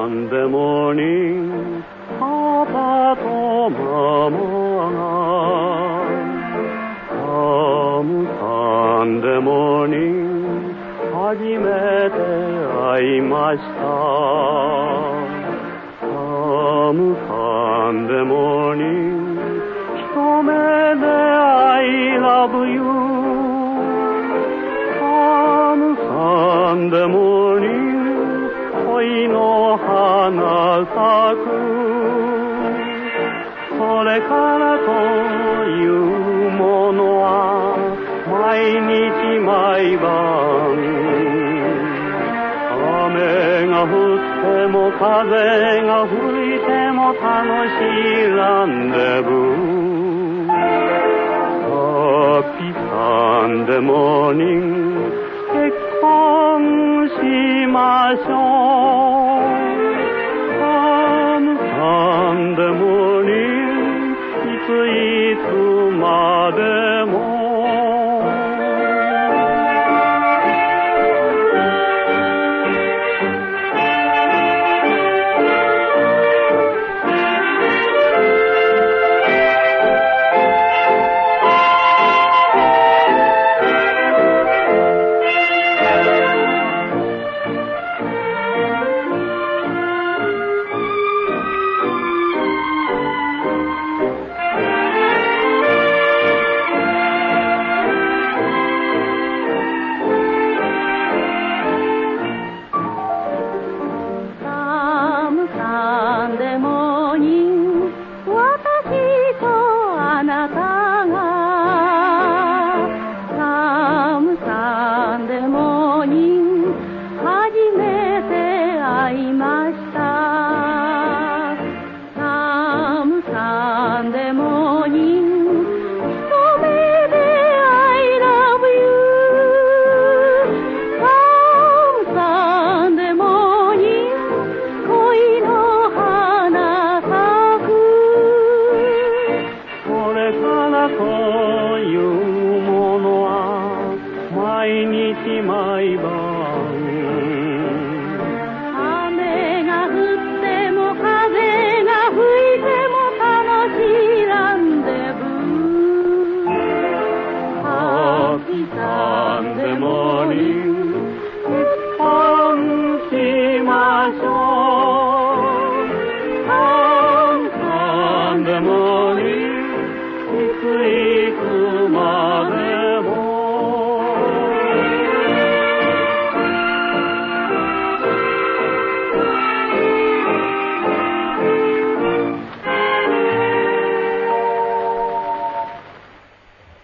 Sunday morning, Papa to Mama. Come Sunday morning, 初めて会いました。Come Sunday morning, 一目で I love you. くそれからというものは毎日毎晩雨が降っても風が吹いても楽しいランデブー。ハッピーサンデモーニング結婚しましょう。ತಾಯಿ morning, quickly, quickly.